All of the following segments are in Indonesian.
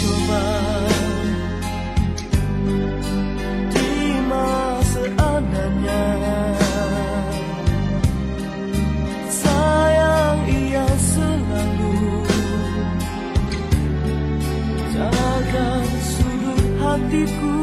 mencoba. Terima seadanya sayang ia selalu. Jaga suruh hatiku.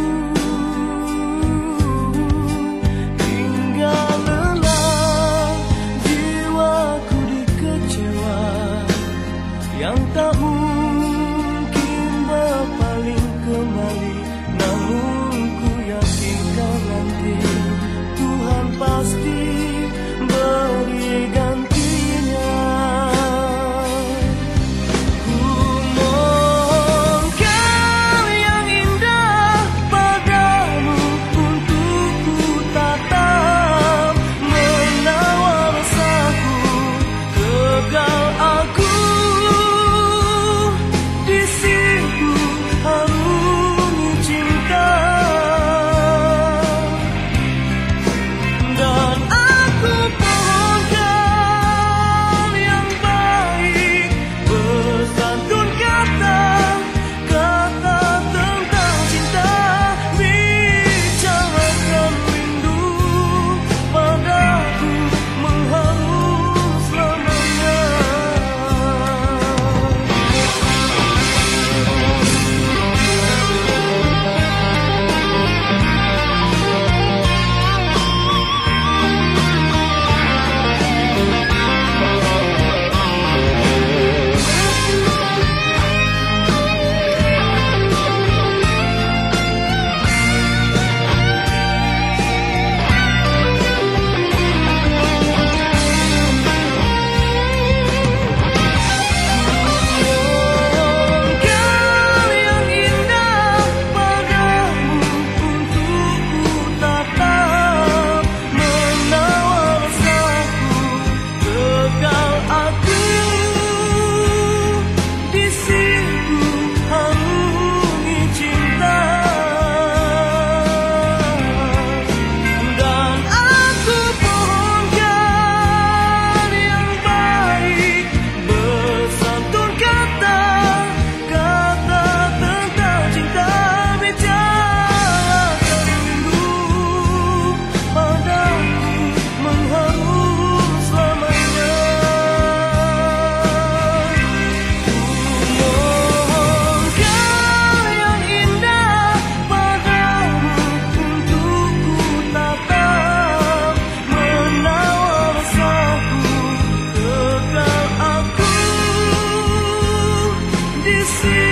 see.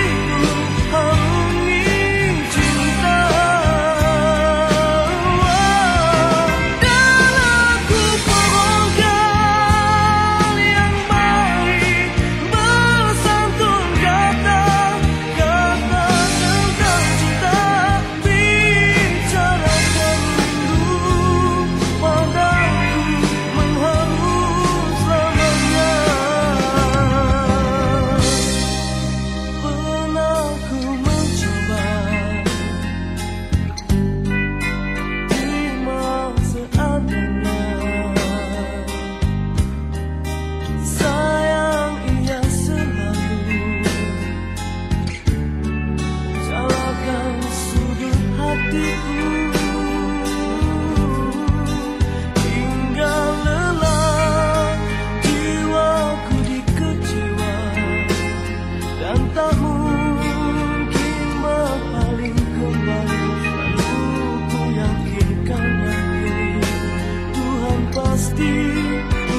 pasti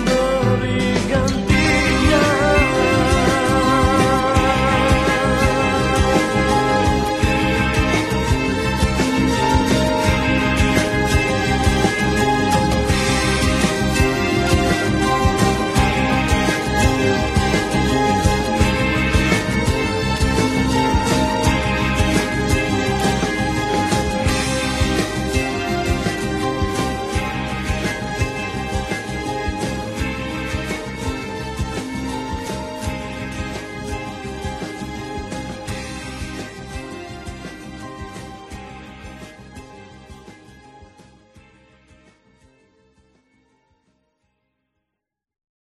berikan